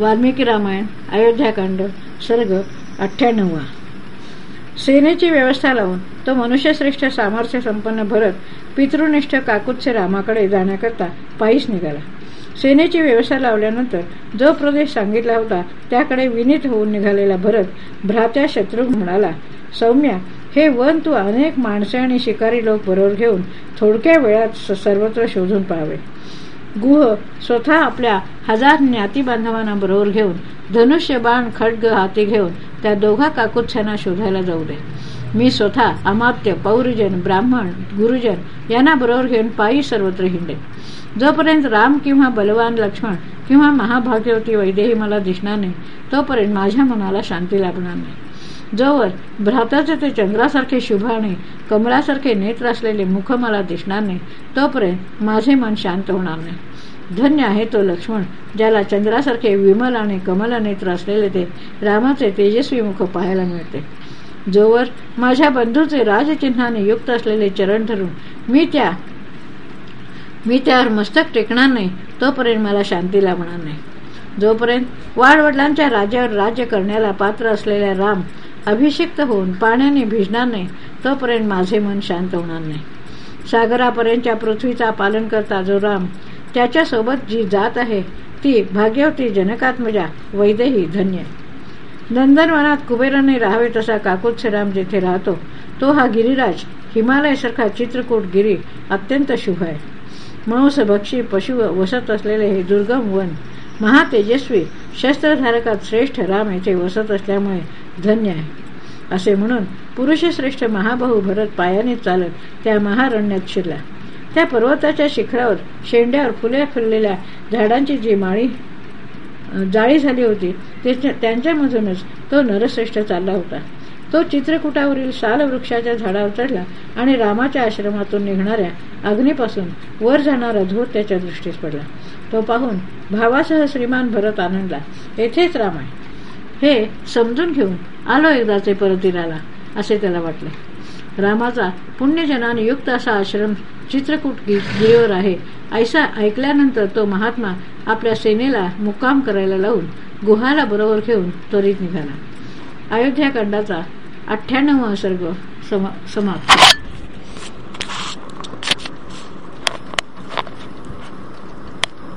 वाल्मिकी रामायण अयोध्याकांड सर्ग अठ्ठ्याण्णवा सेनेची व्यवस्था लावून तो मनुष्यश्रेष्ठ सामर्थ्य संपन्न भरत पितृनिष्ठ काकुत्स्य रामाकडे जाण्याकरता पायीच निघाला. सेनेची व्यवस्था लावल्यानंतर जो प्रदेश सांगितला होता त्याकडे विनीत होऊन निघालेला भरत भ्रात्या शत्रू म्हणाला सौम्या हे वन तू अनेक माणसे आणि शिकारी लोक बरोबर घेऊन थोडक्या वेळात सर्वत्र शोधून पाहावे. गुह स्वतः आपल्या हजार ज्ञाती बांधवांना बरोबर घेऊन धनुष्य बाण खड्ग हाती घेऊन त्या दोघा काकुत्स्यांना शोधायला जाऊ दे. मी स्वतः अमात्य पौरजन ब्राह्मण गुरुजन यांना बरोबर घेऊन पायी सर्वत्र हिंडे जोपर्यंत राम किंवा बलवान लक्ष्मण किंवा महाभाग्यवती वैदेही मला दिसणार नाही तोपर्यंत माझ्या मनाला शांती लाभणार नाही. जोवर भ्राताचे ते चंद्रासारखे शुभाने कमळासारखे नेत्र असलेले मुख मला दिसणार नाही. तोपर्यंत माझे मन शांत होणार नाही. धन्य आहे तो लक्ष्मण ज्याला चंद्रासारखे विमल आणि कमल नेत्र असलेले ते रामाचे तेजस्वी मुख पाहायला मिळते. जोवर माझ्या बंधूचे राजचिन्हाने युक्त असलेले चरण धरून मी त्या मी त्यावर मस्तक टेकणार नाही. तोपर्यंत मला शांती लाभणार नाही. जोपर्यंत वाडवडिलांच्या राज्यावर राज्य करण्याला पात्र असलेल्या राम अभिषिक्त होऊन पाण्याने भिजणार नाही तोपर्यंत माझे मन शांत होणार नाही. सागरापर्यंतच्या पृथ्वीचा पालन करता जो राम त्याच्यासोबत जी जात आहे ती भाग्यवती जनकात्मजा वैदेही धन्य नंदनवनात कुबेराने राहावे तसा काकुत्सराम जेथे राहतो तो हा गिरिराज हिमालयासारखा चित्रकूट गिरी अत्यंत शुभ आहे. मांस भक्षी पशु वसत असलेले हे दुर्गम वन महातेजस्वी शस्त्रधारकात श्रेष्ठ राम येथे वसत असल्यामुळे धन्य आहे. असे म्हणून पुरुषश्रेष्ठ महाबाहू भरत पायाने चालत त्या महारण्यात शिरला. त्या पर्वताच्या शिखरावर शेंड्यावर फुले फुललेल्या झाडांची जी माळी जाळी झाली होती त्यांच्यामधूनच तो नरश्रेष्ठ चालला होता. तो चित्रकूटावरील साल वृक्षाच्या झाडावर चढला आणि रामाच्या आश्रमातून निघणाऱ्या अग्नीपासून वर जाणारा धूर त्याच्या दृष्टीस पडला. तो पाहून भावासह श्रीमान भरत आनंदला येथेच राम आहे. हे समजून घेऊन आलो एकदाचे परतीराला असे त्याला वाटले. रामाचा पुण्यजनाने युक्त असा आश्रम चित्रकूट गिरीवर आहे. ऐसा ऐकल्यानंतर तो महात्मा आपल्या सेनेला मुक्काम करायला लावून गुहाला बरोबर घेऊन त्वरित निघाला. अयोध्याकांडाचा अठ्ठ्याण्णव सर्ग समाप्त.